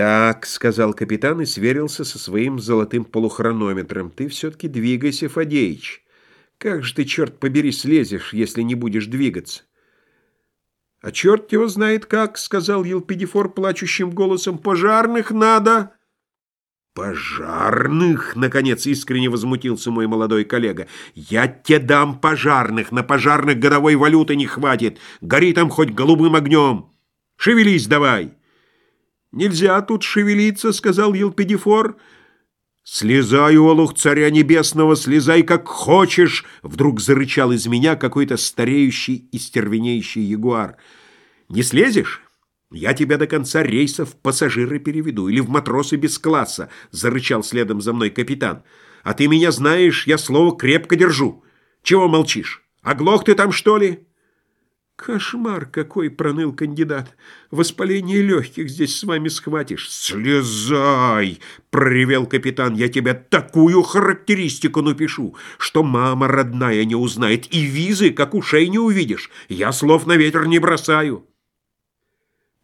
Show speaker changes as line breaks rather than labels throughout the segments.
«Так», — сказал капитан и сверился со своим золотым полухронометром. «Ты все-таки двигайся, Фадеич. Как же ты, черт побери, слезешь, если не будешь двигаться?» «А черт его знает как», — сказал Елпидифор плачущим голосом. «Пожарных надо!» «Пожарных!» — наконец искренне возмутился мой молодой коллега. «Я тебе дам пожарных! На пожарных годовой валюты не хватит! Гори там хоть голубым огнем! Шевелись давай!» «Нельзя тут шевелиться», — сказал Елпидифор. «Слезай, олух царя небесного, слезай как хочешь!» Вдруг зарычал из меня какой-то стареющий и стервенеющий ягуар. «Не слезешь? Я тебя до конца рейсов пассажиры переведу или в матросы без класса», — зарычал следом за мной капитан. «А ты меня знаешь, я слово крепко держу. Чего молчишь? Оглох ты там, что ли?» «Кошмар какой!» — проныл кандидат. «Воспаление легких здесь с вами схватишь». «Слезай!» — проревел капитан. «Я тебе такую характеристику напишу, что мама родная не узнает, и визы, как ушей не увидишь. Я слов на ветер не бросаю».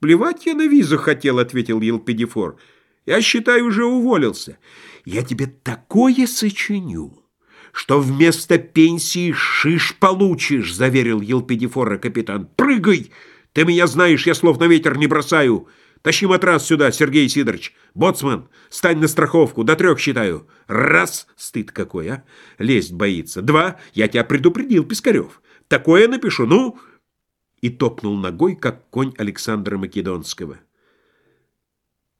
«Плевать я на визу хотел», — ответил Елпидифор. «Я, считаю, уже уволился. Я тебе такое сочиню» что вместо пенсии шиш получишь, заверил Елпидифора капитан. Прыгай! Ты меня знаешь, я слов на ветер не бросаю. Тащи матрас сюда, Сергей Сидорович. Боцман, стань на страховку, до трех считаю. Раз, стыд какой, а? Лезть боится. Два, я тебя предупредил, Пискарев. Такое напишу, ну... И топнул ногой, как конь Александра Македонского.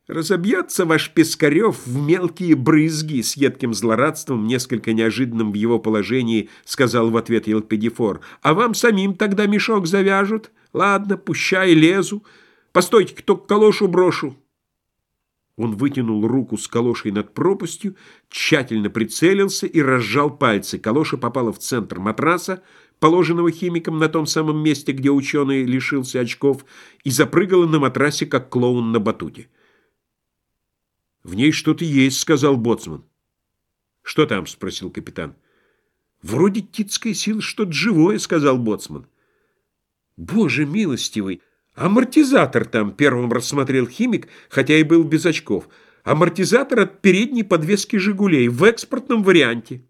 «Разобьется ваш Пискарев в мелкие брызги», — с едким злорадством, несколько неожиданным в его положении, сказал в ответ Елпедифор. «А вам самим тогда мешок завяжут? Ладно, пущай, лезу. Постойте, кто к калошу брошу». Он вытянул руку с калошей над пропастью, тщательно прицелился и разжал пальцы. Калоша попала в центр матраса, положенного химиком на том самом месте, где ученый лишился очков, и запрыгала на матрасе, как клоун на батуте. «В ней что-то есть», — сказал боцман. «Что там?» — спросил капитан. «Вроде титская сила, что-то живое», — сказал боцман. «Боже милостивый! Амортизатор там!» — первым рассмотрел химик, хотя и был без очков. «Амортизатор от передней подвески «Жигулей» в экспортном варианте».